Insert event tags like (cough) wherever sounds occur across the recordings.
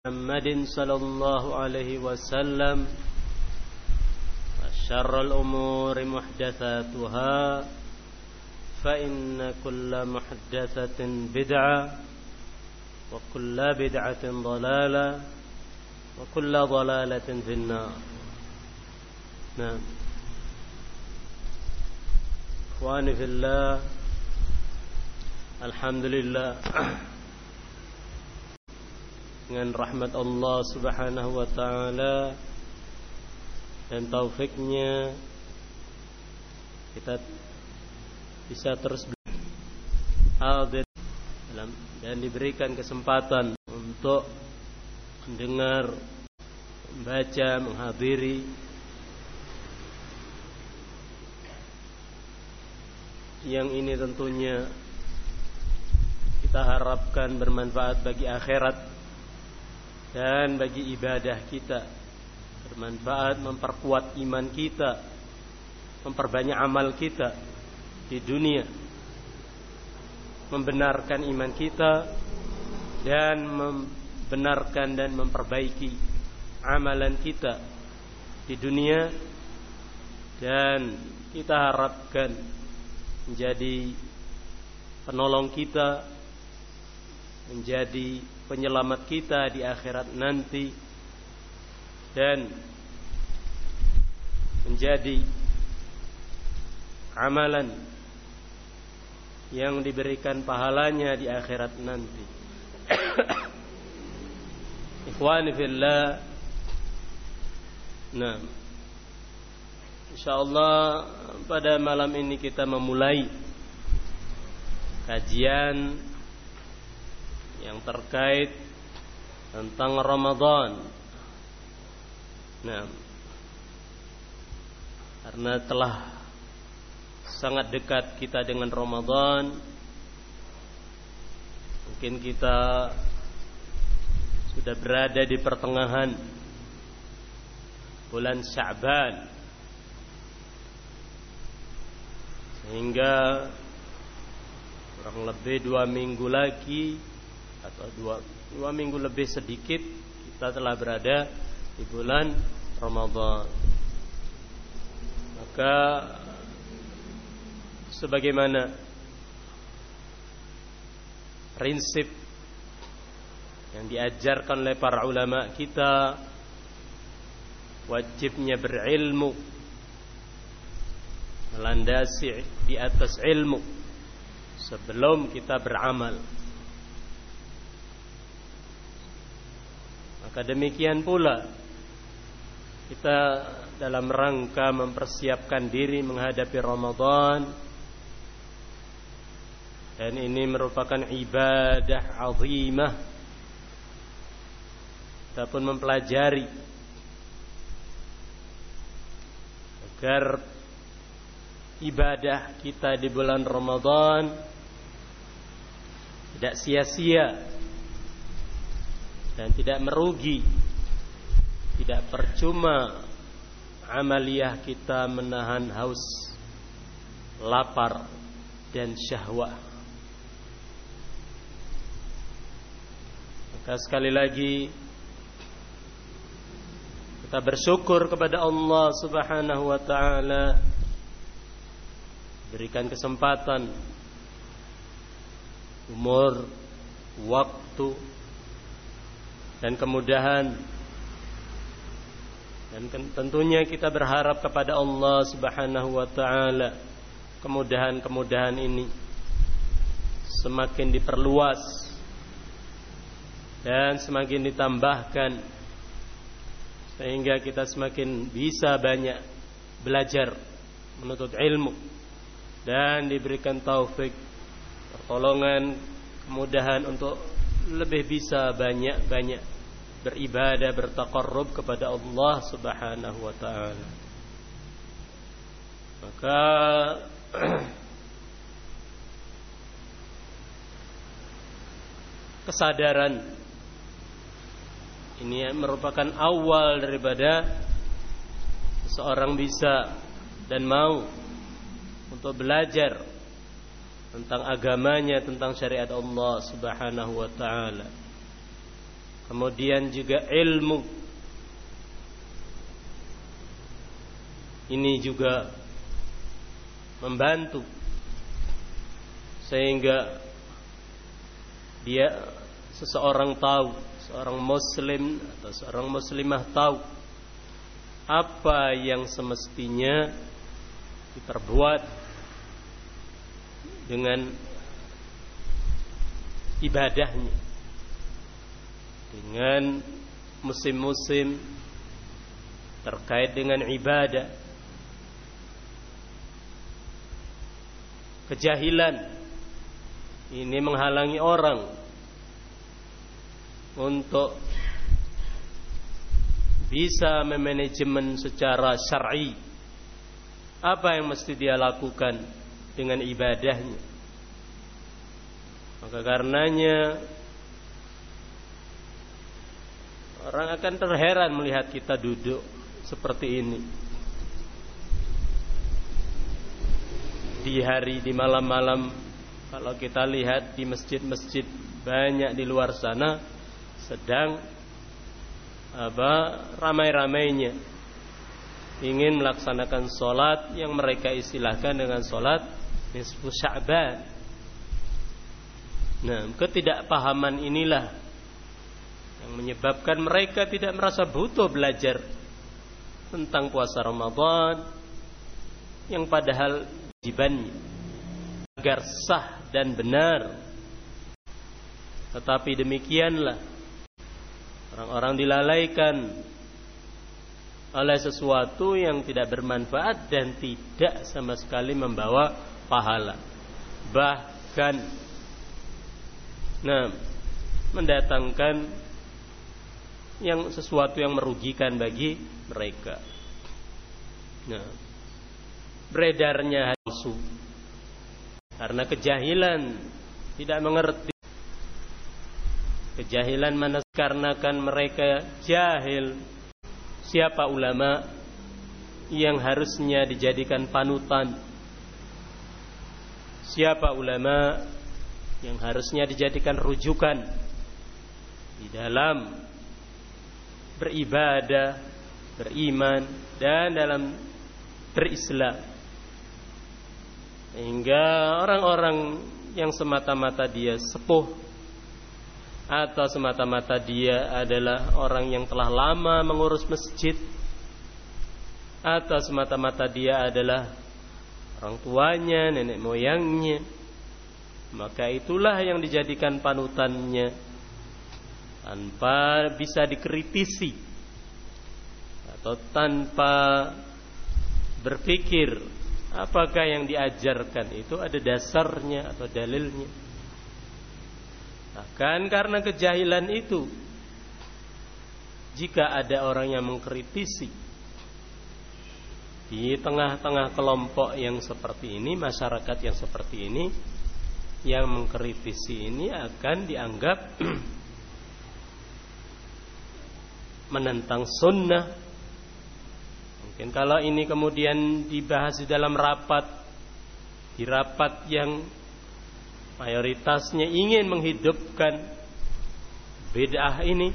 محمد صلى الله عليه وسلم. وشر الأمور محدثاتها فإن كل محدثة بدعة وكل بدعة ضلالة وكل ضلالة في النار. نعم. إخواني في الله الحمد لله. Dengan rahmat Allah Subhanahu wa taala dan taufiknya kita bisa terus dalam dan diberikan kesempatan untuk mendengar, membaca, menghadiri. Yang ini tentunya kita harapkan bermanfaat bagi akhirat dan bagi ibadah kita bermanfaat memperkuat iman kita memperbanyak amal kita di dunia membenarkan iman kita dan membenarkan dan memperbaiki amalan kita di dunia. Dan kita harapkan menjadi penolong kita menjadi penyelamat kita di akhirat nanti dan menjadi amalan yang diberikan pahalanya di akhirat nanti. (coughs) Ikhwani fillah. Nah. Insyaallah pada malam ini kita memulai kajian yang terkait tentang Ramadan. Nah, karena telah sangat dekat kita dengan Ramadan, mungkin kita sudah berada di pertengahan bulan Sya'ban. Sehingga kurang lebih dua minggu lagi atau dua, dua minggu lebih sedikit kita telah berada di bulan Ramadan. Maka sebagaimana prinsip yang diajarkan oleh para ulama kita wajibnya berilmu melandasi di atas ilmu sebelum kita beramal Maka demikian pula kita dalam rangka mempersiapkan diri menghadapi Ramadan dan ini merupakan ibadah azimah. Kita pun mempelajari agar ibadah kita di bulan Ramadan tidak sia-sia dan tidak merugi. Tidak percuma amaliyah kita menahan haus lapar dan syahwat maka sekali lagi kita bersyukur kepada Allah Subhanahu wa taala. Berikan kesempatan umur waktu dan kemudahan. Dan tentunya kita berharap kepada Allah Subhanahu wa taala kemudahan-kemudahan ini semakin diperluas dan semakin ditambahkan sehingga kita semakin bisa banyak belajar menuntut ilmu dan diberikan taufik pertolongan kemudahan untuk lebih bisa banyak-banyak beribadah bertaqarrub kepada Allah Subhanahu wa taala. Maka (clears throat) kesadaran ini merupakan awal daripada seseorang bisa dan mau untuk belajar tentang agamanya, tentang syariat Allah Subhanahu wa taala. Kemudian juga ilmu. Ini juga membantu. Sehingga dia seseorang tahu seorang muslim atau seorang muslimah tahu apa yang semestinya diperbuat dengan ibadahnya dengan musim-musim terkait dengan ibadah kejahilan. Ini menghalangi orang untuk bisa memanajemen secara syar'i apa yang mesti dia lakukan dengan ibadahnya. Maka karenanya Orang akan terheran melihat kita duduk seperti ini. Di hari, di malam-malam, kalau kita lihat di masjid-masjid banyak di luar sana sedang apa ramai-ramainya ingin melaksanakan solat yang mereka istilahkan dengan solat nisfu sya'ban. Nah, ketidakpahaman inilah yang menyebabkan mereka tidak merasa butuh belajar tentang puasa Ramadan yang padahal wajibannya agar sah dan benar. Tetapi demikianlah orang-orang dilalaikan oleh sesuatu yang tidak bermanfaat dan tidak sama sekali membawa pahala. Bahkan nah mendatangkan yang sesuatu yang merugikan bagi mereka. Nah, beredarnya hasu karena kejahilan tidak mengerti. Kejahilan mana karena kan mereka jahil. Siapa ulama yang harusnya dijadikan panutan? Siapa ulama yang harusnya dijadikan rujukan di dalam beribadah, beriman dan dalam berislam. Hingga orang-orang yang semata-mata dia sepuh atau semata-mata dia adalah orang yang telah lama mengurus masjid atau semata-mata dia adalah orang tuanya, nenek moyangnya maka itulah yang dijadikan panutannya tanpa bisa dikritisi atau tanpa berpikir apakah yang diajarkan itu ada dasarnya atau dalilnya. Bahkan karena kejahilan itu jika ada orang yang mengkritisi di tengah-tengah kelompok yang seperti ini, masyarakat yang seperti ini, yang mengkritisi ini akan dianggap (clears throat) menentang sunnah. Mungkin kalau ini kemudian dibahas di dalam rapat, di rapat yang mayoritasnya ingin menghidupkan bid'ah ini,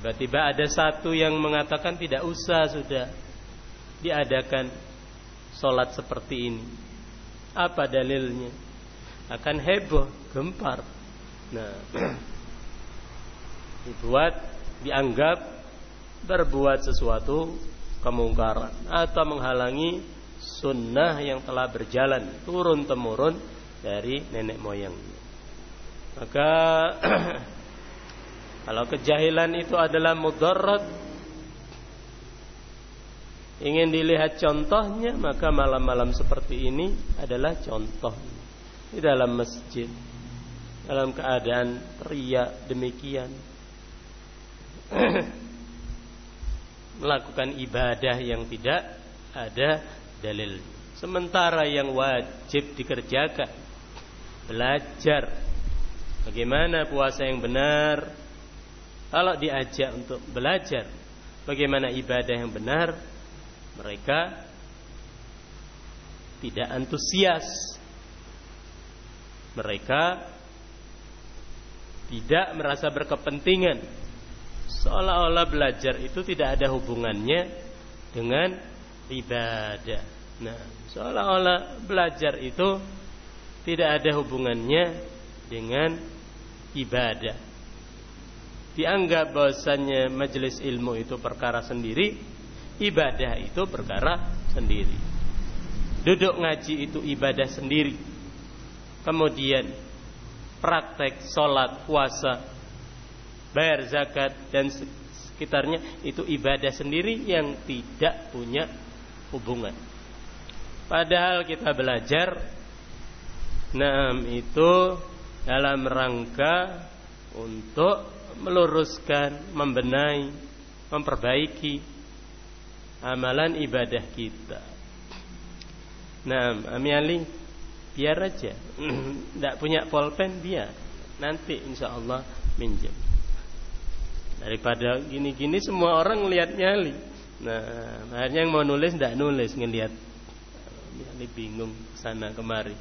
tiba-tiba ada satu yang mengatakan tidak usah sudah diadakan solat seperti ini. Apa dalilnya? Akan heboh, gempar. Nah, (clears throat) dibuat dianggap berbuat sesuatu kemungkaran atau menghalangi sunnah yang telah berjalan turun temurun dari nenek moyang. Maka (clears throat) kalau kejahilan itu adalah mudarat ingin dilihat contohnya maka malam-malam seperti ini adalah contoh di dalam masjid dalam keadaan teriak demikian (coughs) melakukan ibadah yang tidak ada dalil. Sementara yang wajib dikerjakan belajar bagaimana puasa yang benar. Kalau diajak untuk belajar bagaimana ibadah yang benar, mereka tidak antusias. Mereka tidak merasa berkepentingan seolah-olah belajar itu tidak ada hubungannya dengan ibadah. Nah, seolah-olah belajar itu tidak ada hubungannya dengan ibadah. Dianggap bahwasannya majelis ilmu itu perkara sendiri, ibadah itu perkara sendiri. Duduk ngaji itu ibadah sendiri. Kemudian praktek sholat, puasa, bayar zakat dan sekitarnya itu ibadah sendiri yang tidak punya hubungan. Padahal kita belajar Nah itu dalam rangka untuk meluruskan, membenahi, memperbaiki amalan ibadah kita. Nah, Ami Ali, biar aja, (clears throat) tidak punya pulpen biar, nanti insya Allah minjem. Daripada gini-gini semua orang ngelihat nyali. Nah, akhirnya yang mau nulis tidak nulis ngelihat. Ali bingung sana kemari.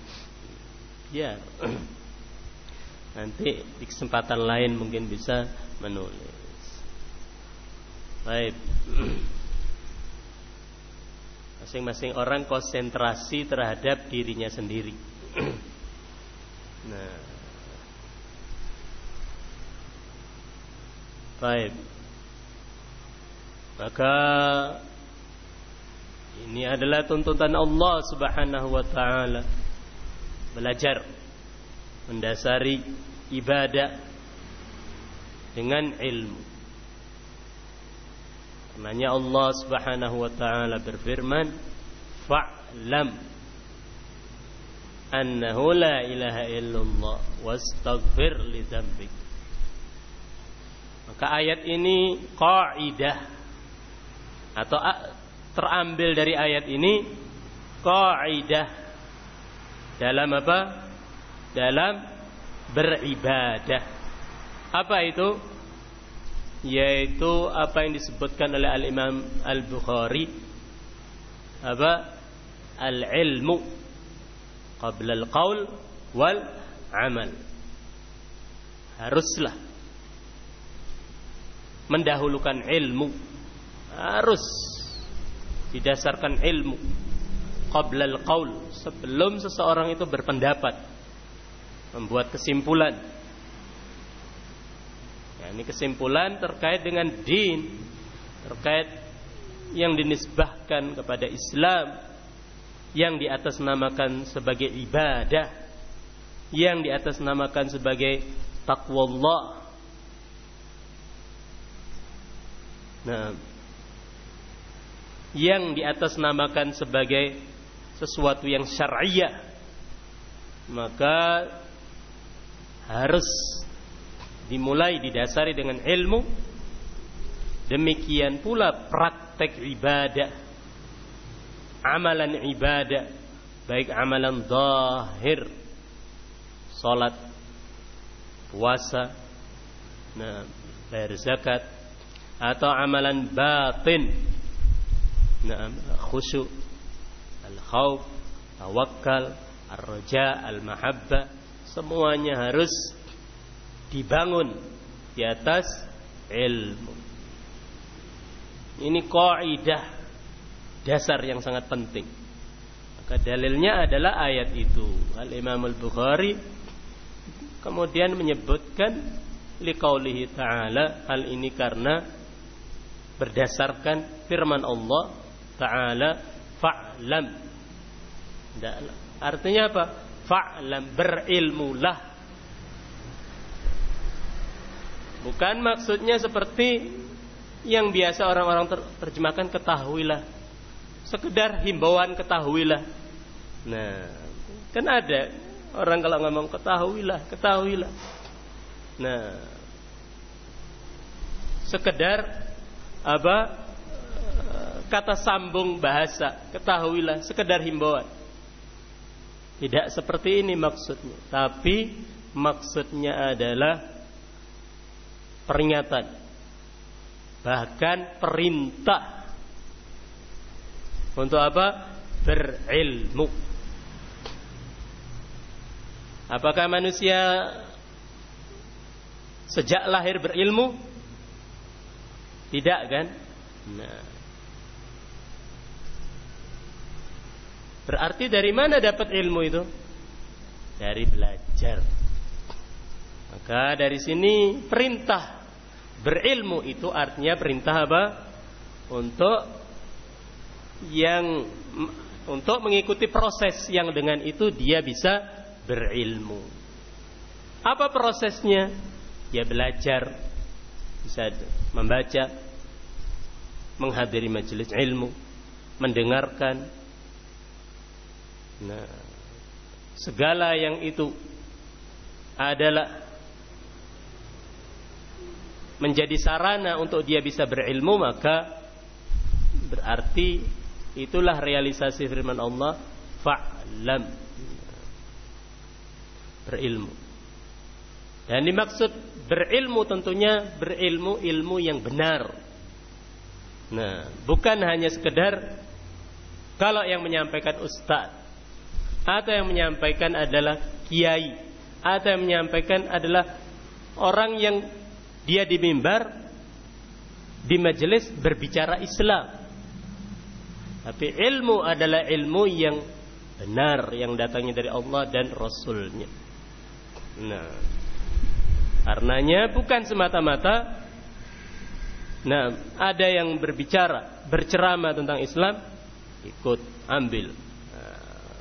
Ya. (clears throat) Nanti di kesempatan lain mungkin bisa menulis. Baik. (clears throat) Masing-masing orang konsentrasi terhadap dirinya sendiri. (clears throat) nah. Baik. Maka ini adalah tuntutan Allah Subhanahu wa taala belajar mendasari ibadah dengan ilmu. Karenanya Allah Subhanahu wa taala berfirman, "Fa'lam annahu la ilaha illallah wastaghfir li dzambik." Maka ayat ini kaidah atau terambil dari ayat ini kaidah dalam apa? Dalam beribadah. Apa itu? Yaitu apa yang disebutkan oleh Al-Imam Al-Bukhari apa? Al-ilmu qabla al-qaul wal amal. Haruslah mendahulukan ilmu. Harus didasarkan ilmu. Qabla al-qaul sebelum seseorang itu berpendapat membuat kesimpulan. Ya, ini kesimpulan terkait dengan din terkait yang dinisbahkan kepada Islam yang di atas namakan sebagai ibadah yang di atas namakan sebagai takwa Allah nah yang di atas namakan sebagai sesuatu yang syariah maka harus dimulai didasari dengan ilmu. Demikian pula praktek ibadah amalan ibadah baik amalan zahir salat puasa nah bayar zakat atau amalan batin nah khusyuk al-khauf, tawakal, ar-raja, al-mahabba semuanya harus dibangun di atas ilmu. Ini kaidah dasar yang sangat penting. Maka dalilnya adalah ayat itu. Al-Imam Al-Bukhari kemudian menyebutkan liqaulihi ta'ala hal ini karena berdasarkan firman Allah ta'ala fa'lam. Artinya apa? Fa'lam berilmulah. Bukan maksudnya seperti yang biasa orang-orang ter terjemahkan ketahuilah. Sekedar himbauan ketahuilah. Nah, kan ada orang kalau ngomong ketahuilah, ketahuilah. Nah, sekedar apa kata sambung bahasa, ketahuilah sekedar himbauan. Tidak seperti ini maksudnya, tapi maksudnya adalah peringatan. Bahkan perintah. Untuk apa? Berilmu. Apakah manusia sejak lahir berilmu? Tidak kan? Nah. Berarti dari mana dapat ilmu itu? Dari belajar. Maka dari sini perintah berilmu itu artinya perintah apa? Untuk yang untuk mengikuti proses yang dengan itu dia bisa berilmu. Apa prosesnya? Ya belajar, bisa membaca, menghadiri majelis ilmu, mendengarkan. Nah, segala yang itu adalah menjadi sarana untuk dia bisa berilmu maka berarti itulah realisasi firman Allah fa'lam berilmu dan dimaksud berilmu tentunya berilmu ilmu yang benar nah bukan hanya sekedar kalau yang menyampaikan ustaz atau yang menyampaikan adalah kiai atau yang menyampaikan adalah orang yang dia di mimbar di majelis berbicara Islam. Tapi ilmu adalah ilmu yang benar yang datangnya dari Allah dan Rasulnya. Nah, karenanya bukan semata-mata Nah, ada yang berbicara, berceramah tentang Islam, ikut ambil. Nah,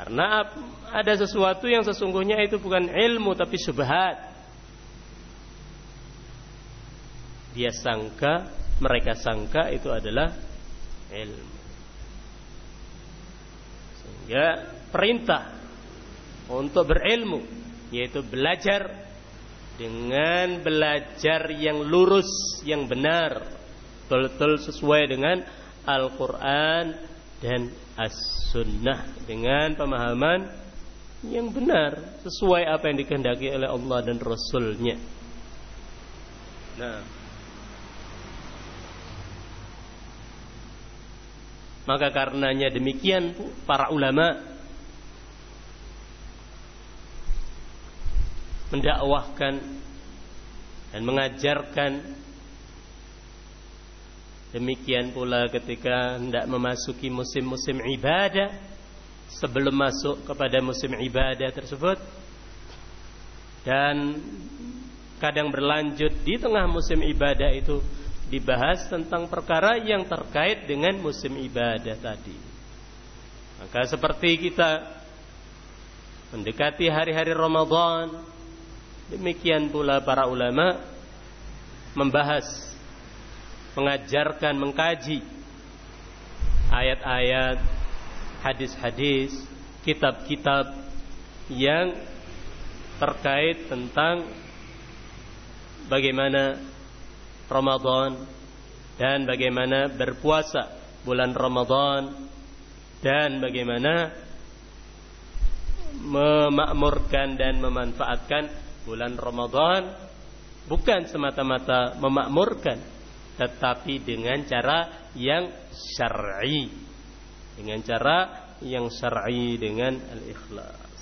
karena ada sesuatu yang sesungguhnya itu bukan ilmu tapi subhat. dia sangka, mereka sangka itu adalah ilmu. Sehingga perintah untuk berilmu yaitu belajar dengan belajar yang lurus, yang benar, betul-betul sesuai dengan Al-Qur'an dan As-Sunnah. Dengan pemahaman yang benar. Sesuai apa yang dikehendaki oleh Allah dan Rasulnya. Nah, Maka karenanya demikian para ulama mendakwahkan dan mengajarkan demikian pula ketika hendak memasuki musim-musim ibadah sebelum masuk kepada musim ibadah tersebut dan kadang berlanjut di tengah musim ibadah itu dibahas tentang perkara yang terkait dengan musim ibadah tadi. Maka seperti kita mendekati hari-hari Ramadan, demikian pula para ulama membahas, mengajarkan, mengkaji ayat-ayat, hadis-hadis, kitab-kitab yang terkait tentang bagaimana Ramadan dan bagaimana berpuasa bulan Ramadan dan bagaimana memakmurkan dan memanfaatkan bulan Ramadan bukan semata-mata memakmurkan tetapi dengan cara yang syar'i. Dengan cara yang syar'i dengan al-ikhlas.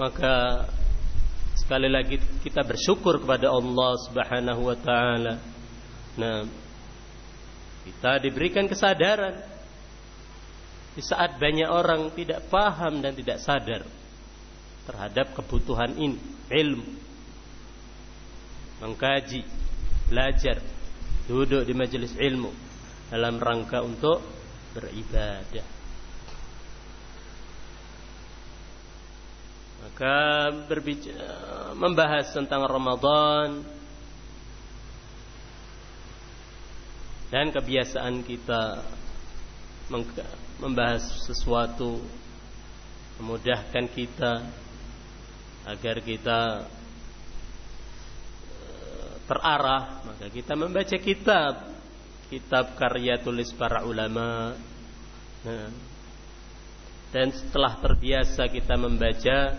Maka Sekali lagi kita bersyukur kepada Allah Subhanahu wa taala. Nah, kita diberikan kesadaran. Di saat banyak orang tidak paham dan tidak sadar terhadap kebutuhan ini, ilmu. Mengkaji, belajar, duduk di majelis ilmu dalam rangka untuk beribadah. Maka berbicara membahas tentang Ramadan dan kebiasaan kita membahas sesuatu memudahkan kita agar kita eh, terarah maka kita membaca kitab. Kitab karya tulis para ulama. Nah, dan setelah terbiasa kita membaca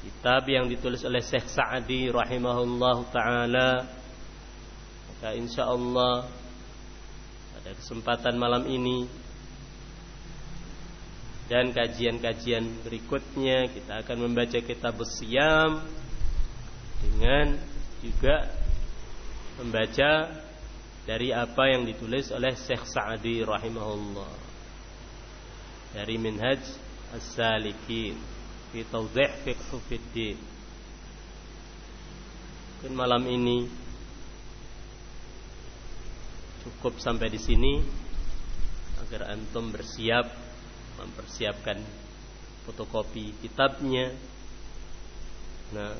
kitab yang ditulis oleh Syekh Sa'di rahimahullah taala maka insyaallah pada kesempatan malam ini dan kajian-kajian berikutnya kita akan membaca kitab Siam dengan juga membaca dari apa yang ditulis oleh Syekh Sa'di rahimahullah. Dari Minhaj As-Salikin fi Tawdih Fiqh mungkin malam ini cukup sampai di sini. Agar antum bersiap mempersiapkan fotokopi kitabnya. Nah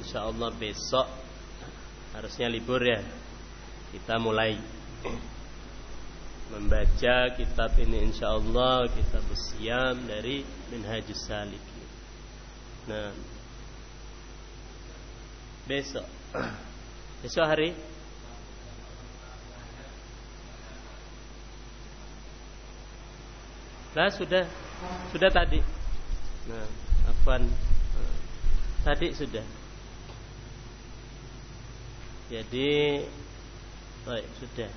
insyaallah besok harusnya libur ya. Kita mulai membaca kitab ini insyaallah. Kitab siam dari Minhajus Salikin. Nah besok. Besok hari Nah sudah sudah tadi. Nah, afan nah, tadi sudah. Jadi baik sudah.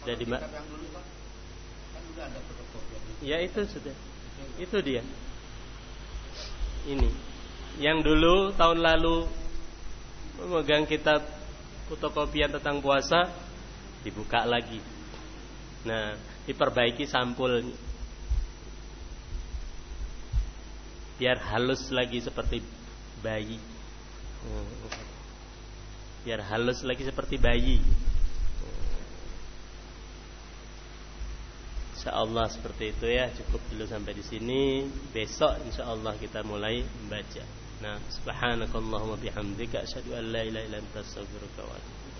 Sudah di kan Ya itu sudah. Itu dia. Ini. Yang dulu tahun lalu memegang kitab fotokopian tentang puasa dibuka lagi. Nah, diperbaiki sampul biar halus lagi seperti bayi. Biar halus lagi seperti bayi. Insya Allah seperti itu ya cukup dulu sampai di sini besok insya Allah kita mulai membaca. Nah, subhanakallahumma bihamdika asyhadu an la ilaha illa anta astaghfiruka wa atubu